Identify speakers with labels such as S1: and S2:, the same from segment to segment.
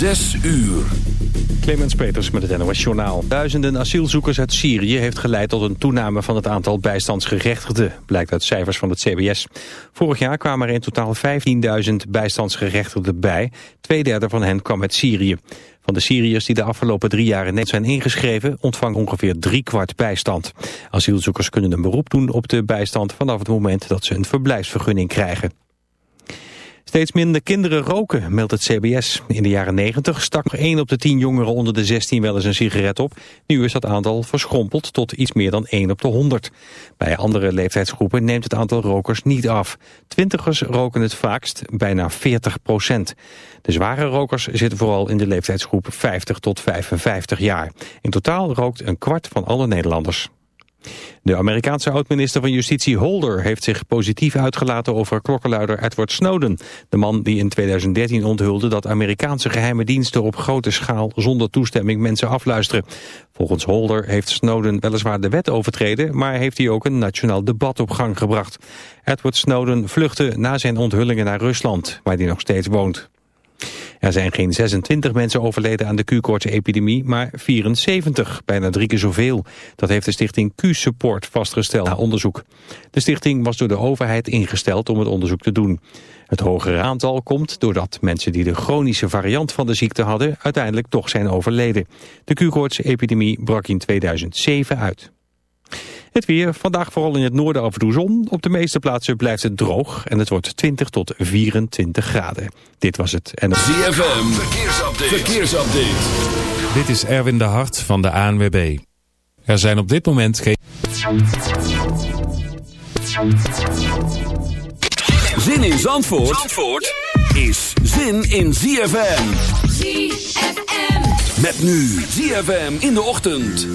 S1: Zes uur.
S2: Clemens Peters met het NOS Journaal. Duizenden asielzoekers uit Syrië heeft geleid tot een toename van het aantal bijstandsgerechtigden, blijkt uit cijfers van het CBS. Vorig jaar kwamen er in totaal 15.000 bijstandsgerechtigden bij, tweederde van hen kwam uit Syrië. Van de Syriërs die de afgelopen drie jaar net zijn ingeschreven, ontvangt ongeveer driekwart bijstand. Asielzoekers kunnen een beroep doen op de bijstand vanaf het moment dat ze een verblijfsvergunning krijgen. Steeds minder kinderen roken, meldt het CBS. In de jaren 90 stak nog 1 op de 10 jongeren onder de 16 wel eens een sigaret op. Nu is dat aantal verschrompeld tot iets meer dan 1 op de 100. Bij andere leeftijdsgroepen neemt het aantal rokers niet af. Twintigers roken het vaakst, bijna 40 procent. De zware rokers zitten vooral in de leeftijdsgroep 50 tot 55 jaar. In totaal rookt een kwart van alle Nederlanders. De Amerikaanse oud-minister van Justitie Holder heeft zich positief uitgelaten over klokkenluider Edward Snowden. De man die in 2013 onthulde dat Amerikaanse geheime diensten op grote schaal zonder toestemming mensen afluisteren. Volgens Holder heeft Snowden weliswaar de wet overtreden, maar heeft hij ook een nationaal debat op gang gebracht. Edward Snowden vluchtte na zijn onthullingen naar Rusland, waar hij nog steeds woont. Er zijn geen 26 mensen overleden aan de Q-koorts-epidemie, maar 74, bijna drie keer zoveel. Dat heeft de stichting Q-Support vastgesteld na onderzoek. De stichting was door de overheid ingesteld om het onderzoek te doen. Het hogere aantal komt doordat mensen die de chronische variant van de ziekte hadden uiteindelijk toch zijn overleden. De Q-koorts-epidemie brak in 2007 uit. Het weer, vandaag vooral in het noorden af en toe zon. Op de meeste plaatsen blijft het droog en het wordt 20 tot 24 graden. Dit was het. En
S1: ZFM, verkeersupdate. verkeersupdate.
S3: Dit is Erwin de Hart van de ANWB. Er zijn op dit moment geen...
S1: Zin in Zandvoort, Zandvoort is zin in ZFM. ZFM. Met nu ZFM in de ochtend.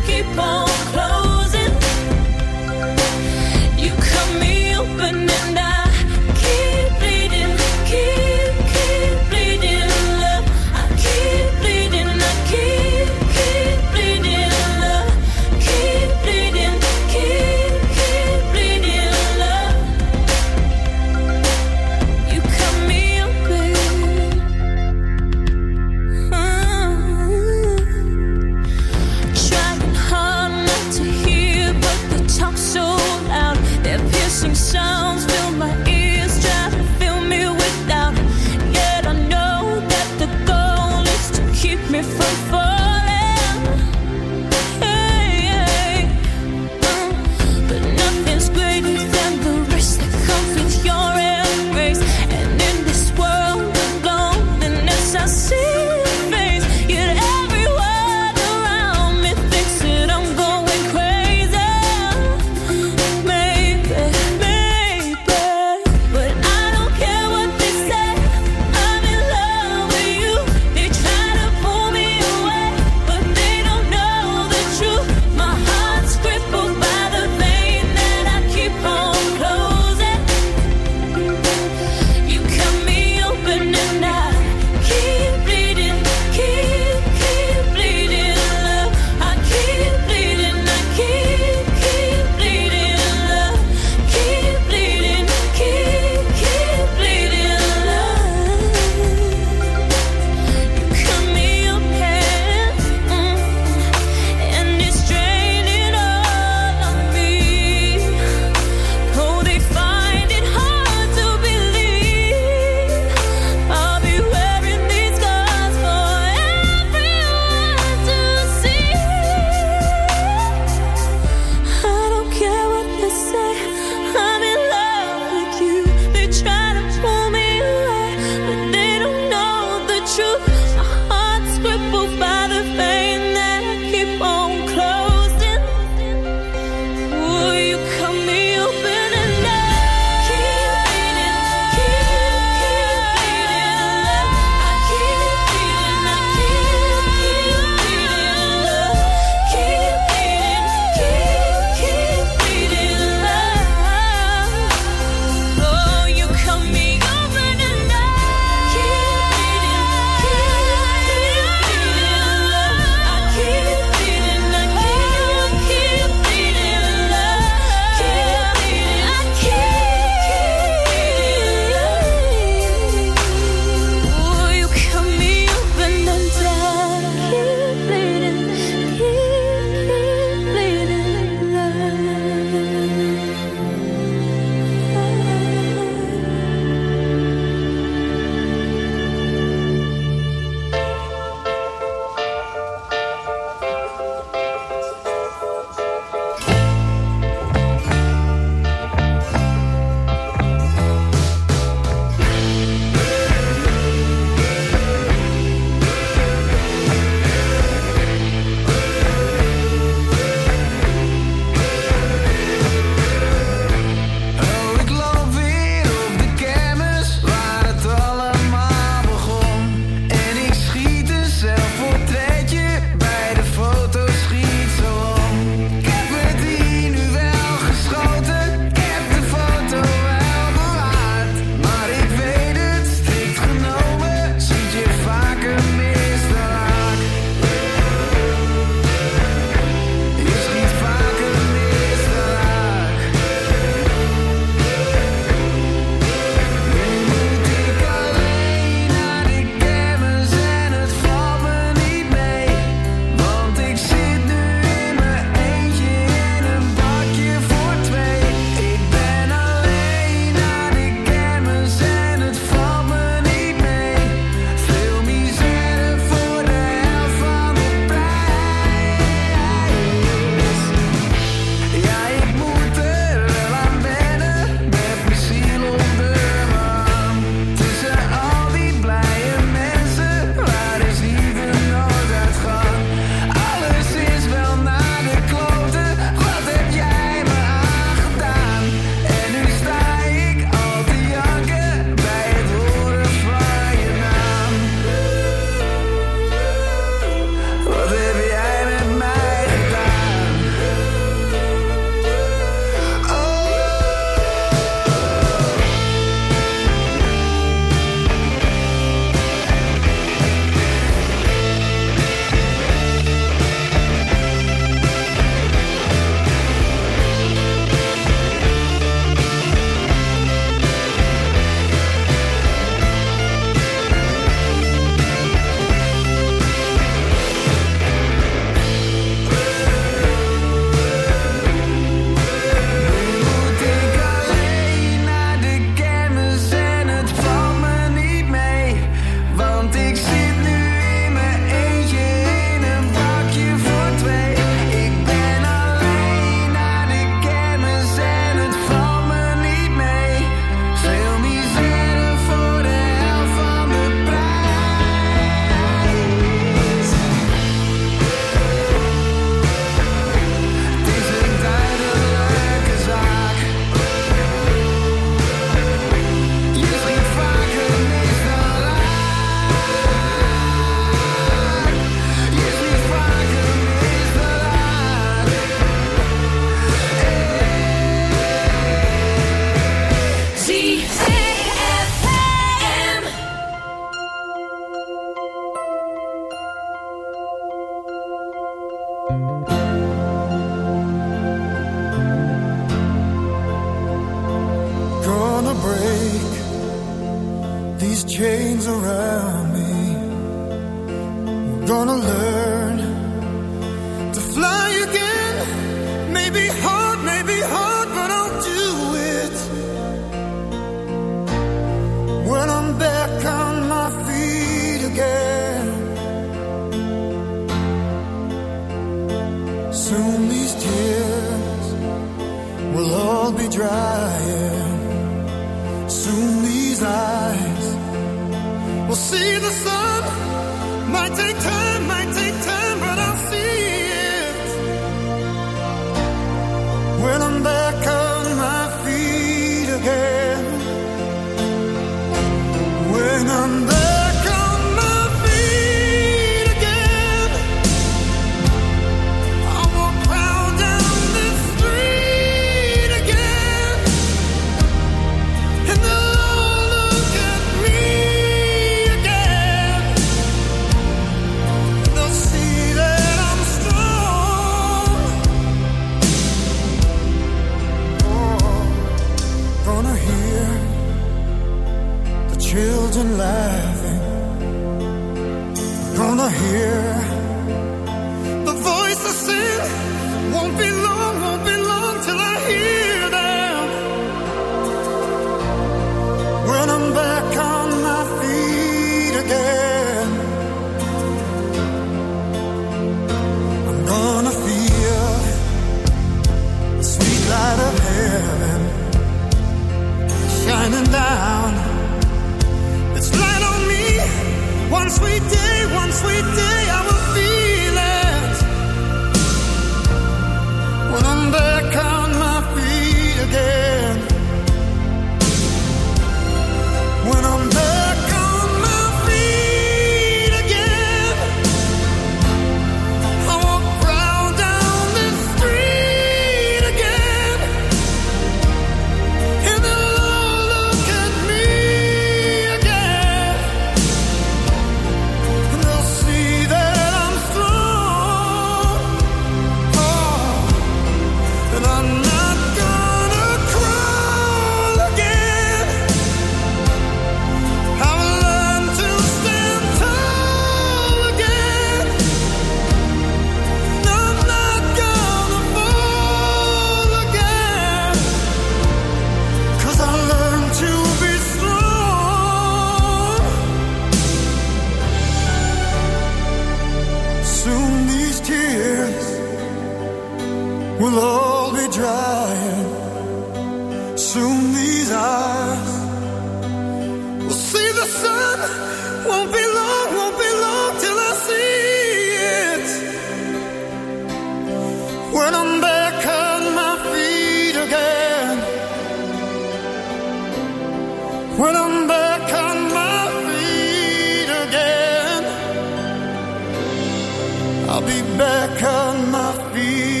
S4: Back on my feet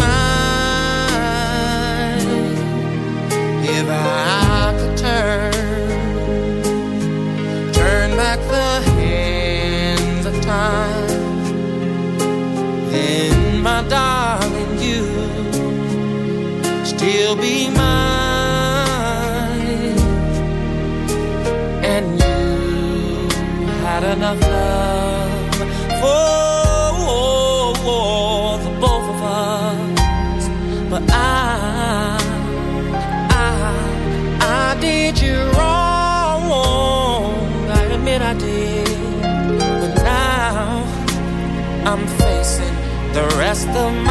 S5: darling, you still be mine, rest my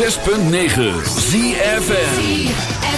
S6: 106.9
S7: ZFN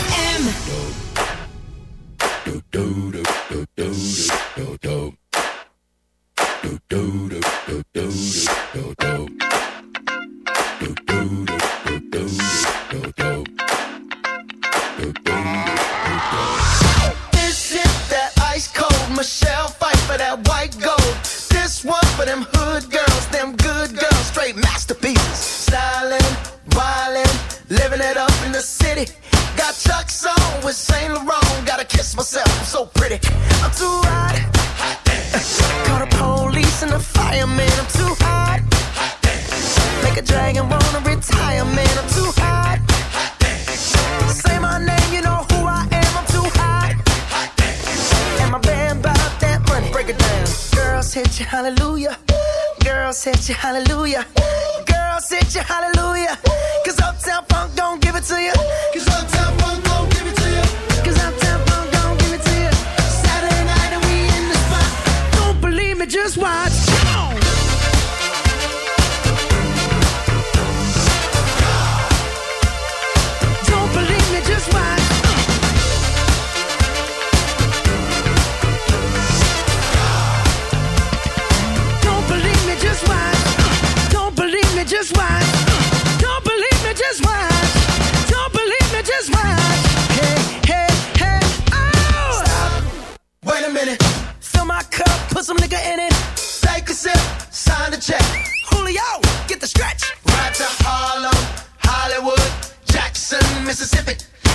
S7: a sip, sign a check. Julio, get the stretch. Right to Harlem, Hollywood, Jackson, Mississippi.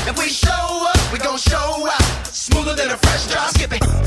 S7: If we show up, we gon' show up Smoother than a fresh drop. skipping.